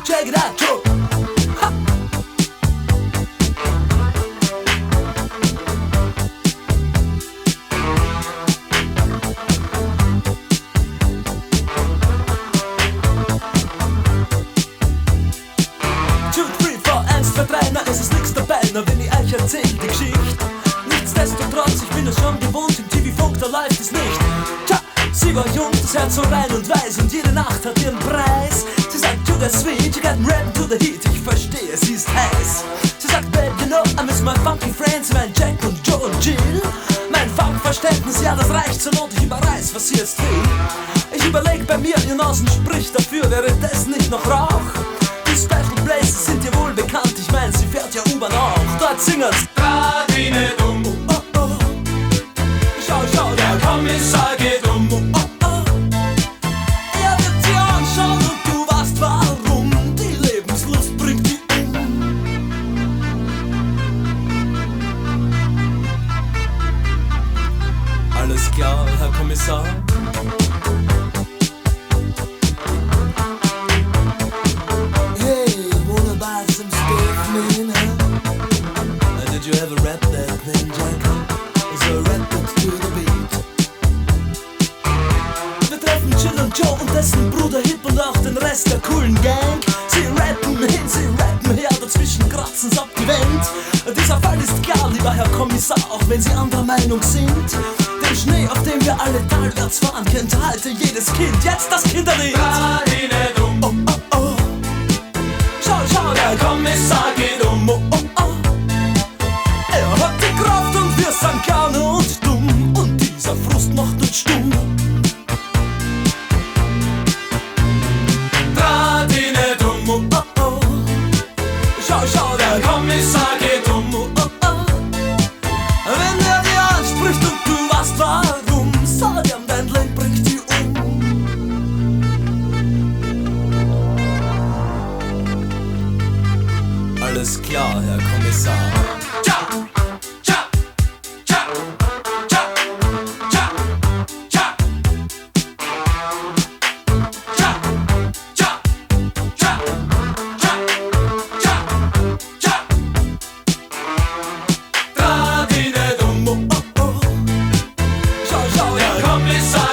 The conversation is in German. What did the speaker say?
Check it out. Tja, sie war jung, das Herz so rein und weiß und jede Nacht hat ihren Preis. The sweet, you got rap to the heat, ich verstehe, sie ist heiß. Sie sagt, babe, you know, I miss my funky friends, mein Jack und Joe und Jill. Mein Funkverständnis, ja, das reicht zur Not, ich überreiß, was sie jetzt will. Ich überleg bei mir, ihr Nasen spricht dafür, wäre das nicht noch Rauch? Die Special Places sind dir wohl bekannt, ich mein, sie fährt ja U-Bahn auch. Dort singen's. Radine dumm, Oh, oh. Schau, schau, der Kommissar Herr Kommissar. Hey, wanna buy some stuff, man, huh? Uh, did you ever rap that thing, Jack? So rap it to the beat. Wir treffen Jill und Joe und dessen Bruder Hip und auch den Rest der coolen Gang. Sie rappen hin, sie rappen her, dazwischen kratzen's ab die Wand. Dieser Fall ist klar, lieber Herr Kommissar, auch wenn Sie anderer Meinung sind. Den Schnee, auf dem wir alle talwärts fahren, kennt heute jedes Kind. Jetzt das Kinderlied. alles klar, Herr Kommissar. Kommissar